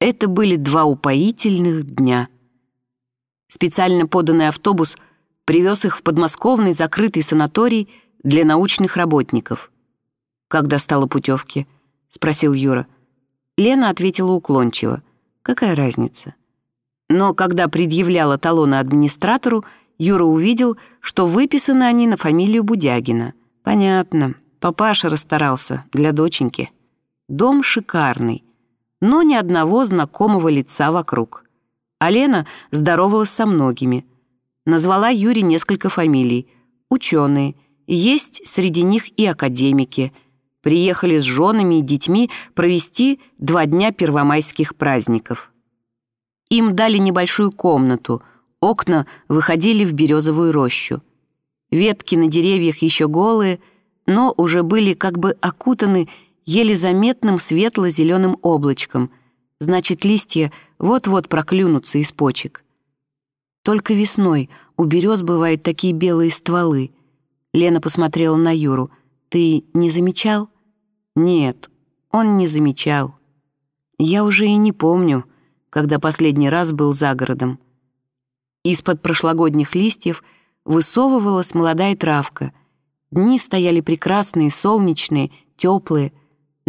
Это были два упоительных дня. Специально поданный автобус привез их в подмосковный закрытый санаторий для научных работников. «Как достала путевки?» — спросил Юра. Лена ответила уклончиво. «Какая разница?» Но когда предъявляла талоны администратору, Юра увидел, что выписаны они на фамилию Будягина. Понятно, папаша расстарался для доченьки. Дом шикарный, но ни одного знакомого лица вокруг. А Лена здоровалась со многими. Назвала Юре несколько фамилий. Ученые, есть среди них и академики. Приехали с женами и детьми провести два дня первомайских праздников. Им дали небольшую комнату, окна выходили в березовую рощу. Ветки на деревьях еще голые, но уже были как бы окутаны еле заметным светло-зеленым облачком. Значит, листья вот-вот проклюнутся из почек. Только весной у берез бывают такие белые стволы. Лена посмотрела на Юру. «Ты не замечал?» «Нет, он не замечал. Я уже и не помню, когда последний раз был за городом. Из-под прошлогодних листьев высовывалась молодая травка. Дни стояли прекрасные, солнечные, теплые,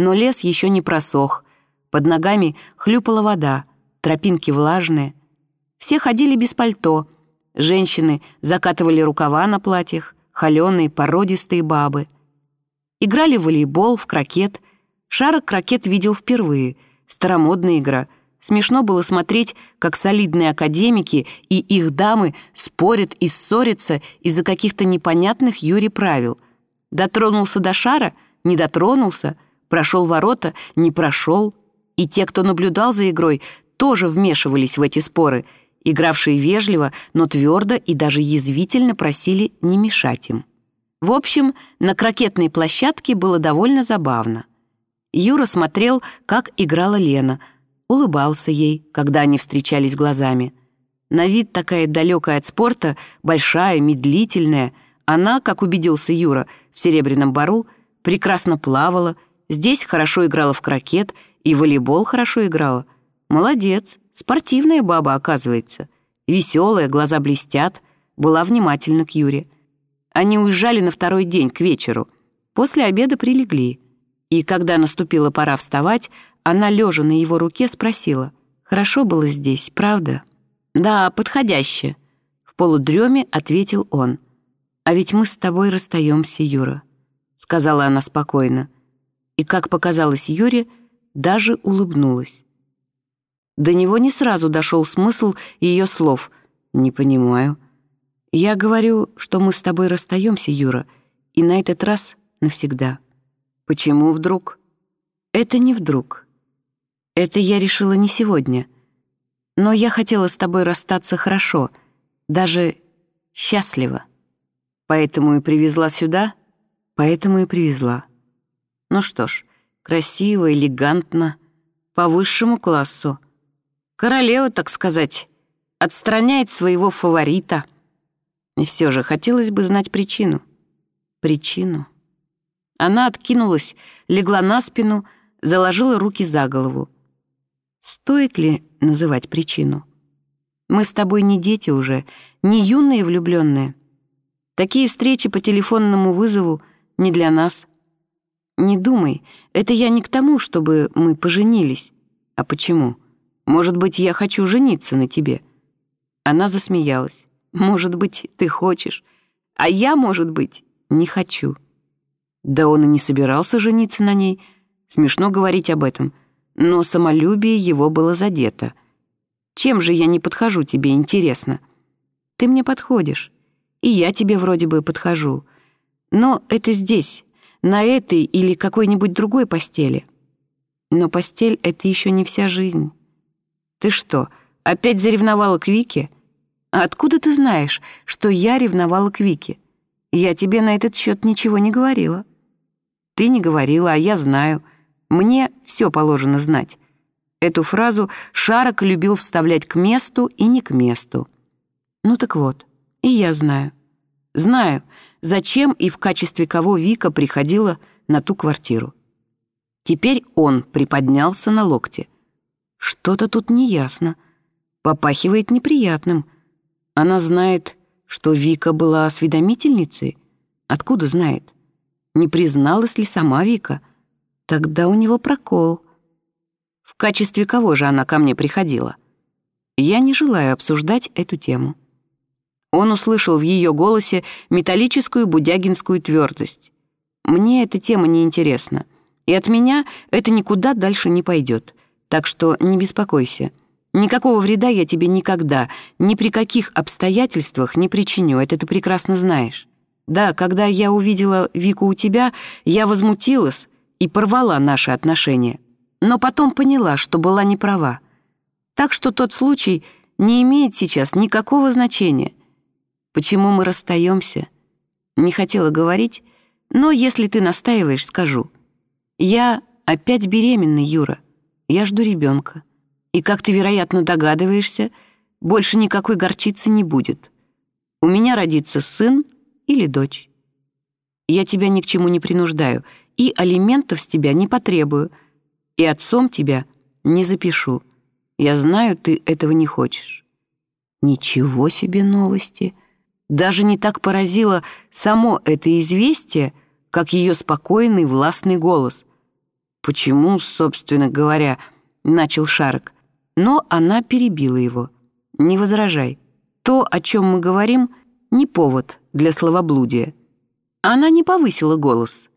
но лес еще не просох. Под ногами хлюпала вода, тропинки влажные. Все ходили без пальто. Женщины закатывали рукава на платьях, холеные, породистые бабы. Играли в волейбол, в крокет. Шарок крокет видел впервые. Старомодная игра — Смешно было смотреть, как солидные академики и их дамы спорят и ссорятся из-за каких-то непонятных Юри правил. Дотронулся до шара, не дотронулся, прошел ворота, не прошел. И те, кто наблюдал за игрой, тоже вмешивались в эти споры, игравшие вежливо, но твердо и даже язвительно просили не мешать им. В общем, на крокетной площадке было довольно забавно. Юра смотрел, как играла Лена — улыбался ей, когда они встречались глазами. На вид такая далекая от спорта, большая, медлительная, она, как убедился Юра, в Серебряном бару, прекрасно плавала, здесь хорошо играла в крокет и волейбол хорошо играла. Молодец, спортивная баба, оказывается. Веселая, глаза блестят, была внимательна к Юре. Они уезжали на второй день, к вечеру. После обеда прилегли. И когда наступила пора вставать, она, лежа на его руке, спросила. «Хорошо было здесь, правда?» «Да, подходяще», — в полудреме ответил он. «А ведь мы с тобой расстаемся, Юра», — сказала она спокойно. И, как показалось Юре, даже улыбнулась. До него не сразу дошел смысл ее слов. «Не понимаю». «Я говорю, что мы с тобой расстаемся, Юра, и на этот раз навсегда». «Почему вдруг?» «Это не вдруг. Это я решила не сегодня. Но я хотела с тобой расстаться хорошо, даже счастливо. Поэтому и привезла сюда, поэтому и привезла. Ну что ж, красиво, элегантно, по высшему классу. Королева, так сказать, отстраняет своего фаворита. И все же хотелось бы знать причину. Причину. Она откинулась, легла на спину, заложила руки за голову. Стоит ли называть причину? Мы с тобой не дети уже, не юные влюбленные. Такие встречи по телефонному вызову не для нас. Не думай, это я не к тому, чтобы мы поженились. А почему? Может быть, я хочу жениться на тебе?» Она засмеялась. «Может быть, ты хочешь, а я, может быть, не хочу». Да он и не собирался жениться на ней. Смешно говорить об этом но самолюбие его было задето. «Чем же я не подхожу тебе, интересно?» «Ты мне подходишь, и я тебе вроде бы подхожу. Но это здесь, на этой или какой-нибудь другой постели. Но постель — это еще не вся жизнь. Ты что, опять заревновала к Вике? Откуда ты знаешь, что я ревновала к Вике? Я тебе на этот счет ничего не говорила». «Ты не говорила, а я знаю». Мне все положено знать. Эту фразу Шарок любил вставлять к месту и не к месту. Ну так вот, и я знаю. Знаю, зачем и в качестве кого Вика приходила на ту квартиру. Теперь он приподнялся на локте. Что-то тут неясно. Попахивает неприятным. Она знает, что Вика была осведомительницей? Откуда знает? Не призналась ли сама Вика? Тогда у него прокол. В качестве кого же она ко мне приходила? Я не желаю обсуждать эту тему. Он услышал в ее голосе металлическую будягинскую твердость. Мне эта тема не интересна, и от меня это никуда дальше не пойдет. Так что не беспокойся. Никакого вреда я тебе никогда, ни при каких обстоятельствах не причиню, это ты прекрасно знаешь. Да, когда я увидела Вику у тебя, я возмутилась и порвала наши отношения. Но потом поняла, что была не права. Так что тот случай не имеет сейчас никакого значения. Почему мы расстаемся? Не хотела говорить, но если ты настаиваешь, скажу. Я опять беременна, Юра. Я жду ребенка. И, как ты, вероятно, догадываешься, больше никакой горчицы не будет. У меня родится сын или дочь. Я тебя ни к чему не принуждаю, и алиментов с тебя не потребую, и отцом тебя не запишу. Я знаю, ты этого не хочешь. Ничего себе новости. Даже не так поразило само это известие, как ее спокойный властный голос. Почему, собственно говоря, начал Шарок, но она перебила его. Не возражай. То, о чем мы говорим, не повод для словоблудия. Она не повысила голос,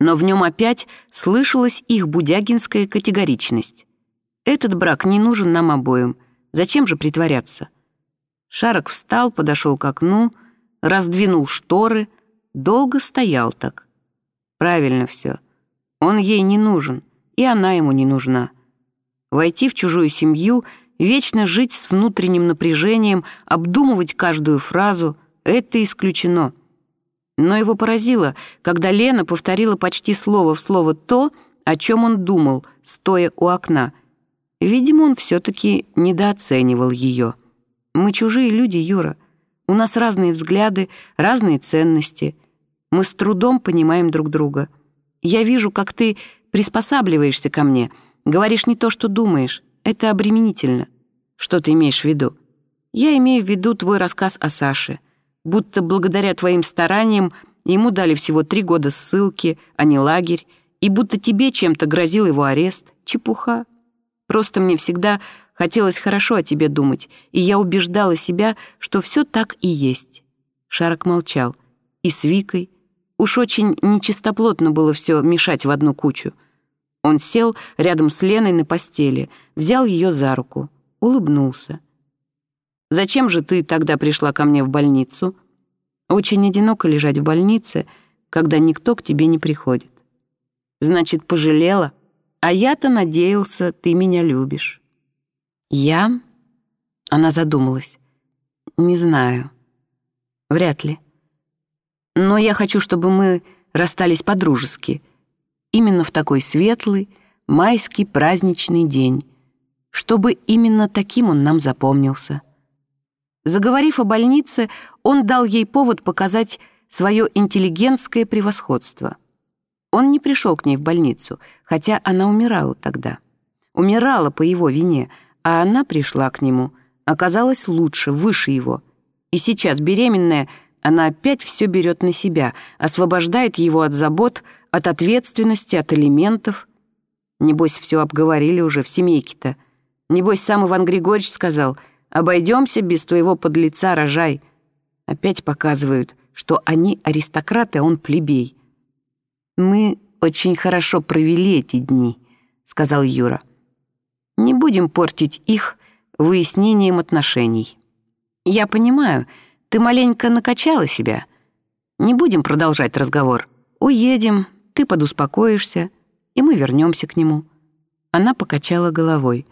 но в нем опять слышалась их будягинская категоричность. Этот брак не нужен нам обоим. Зачем же притворяться? Шарок встал, подошел к окну, раздвинул шторы, долго стоял так. Правильно все. Он ей не нужен, и она ему не нужна. Войти в чужую семью, вечно жить с внутренним напряжением, обдумывать каждую фразу — это исключено. Но его поразило, когда Лена повторила почти слово в слово то, о чем он думал, стоя у окна. Видимо, он все-таки недооценивал ее. Мы чужие люди, Юра. У нас разные взгляды, разные ценности. Мы с трудом понимаем друг друга. Я вижу, как ты приспосабливаешься ко мне, говоришь не то, что думаешь. Это обременительно. Что ты имеешь в виду? Я имею в виду твой рассказ о Саше. Будто благодаря твоим стараниям ему дали всего три года ссылки, а не лагерь, и будто тебе чем-то грозил его арест. Чепуха. Просто мне всегда хотелось хорошо о тебе думать, и я убеждала себя, что все так и есть. Шарок молчал. И с Викой. Уж очень нечистоплотно было все мешать в одну кучу. Он сел рядом с Леной на постели, взял ее за руку, улыбнулся. «Зачем же ты тогда пришла ко мне в больницу?» «Очень одиноко лежать в больнице, когда никто к тебе не приходит». «Значит, пожалела? А я-то надеялся, ты меня любишь». «Я?» Она задумалась. «Не знаю. Вряд ли. Но я хочу, чтобы мы расстались по-дружески» именно в такой светлый, майский праздничный день, чтобы именно таким он нам запомнился. Заговорив о больнице, он дал ей повод показать свое интеллигентское превосходство. Он не пришел к ней в больницу, хотя она умирала тогда. Умирала по его вине, а она пришла к нему, оказалась лучше, выше его. И сейчас, беременная, она опять все берет на себя, освобождает его от забот, от ответственности, от элементов. Небось, все обговорили уже в семейке-то. Небось, сам Иван Григорьевич сказал, обойдемся без твоего подлеца, рожай. Опять показывают, что они аристократы, а он плебей. «Мы очень хорошо провели эти дни», — сказал Юра. «Не будем портить их выяснением отношений. Я понимаю, — ты маленько накачала себя. Не будем продолжать разговор. Уедем, ты подуспокоишься, и мы вернемся к нему». Она покачала головой.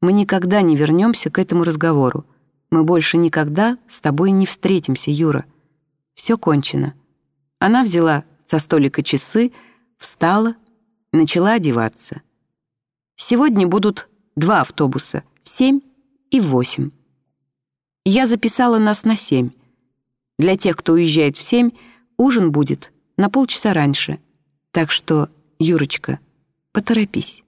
«Мы никогда не вернемся к этому разговору. Мы больше никогда с тобой не встретимся, Юра. Все кончено». Она взяла со столика часы, встала, начала одеваться. «Сегодня будут два автобуса в семь и в восемь. Я записала нас на семь. Для тех, кто уезжает в семь, ужин будет на полчаса раньше. Так что, Юрочка, поторопись.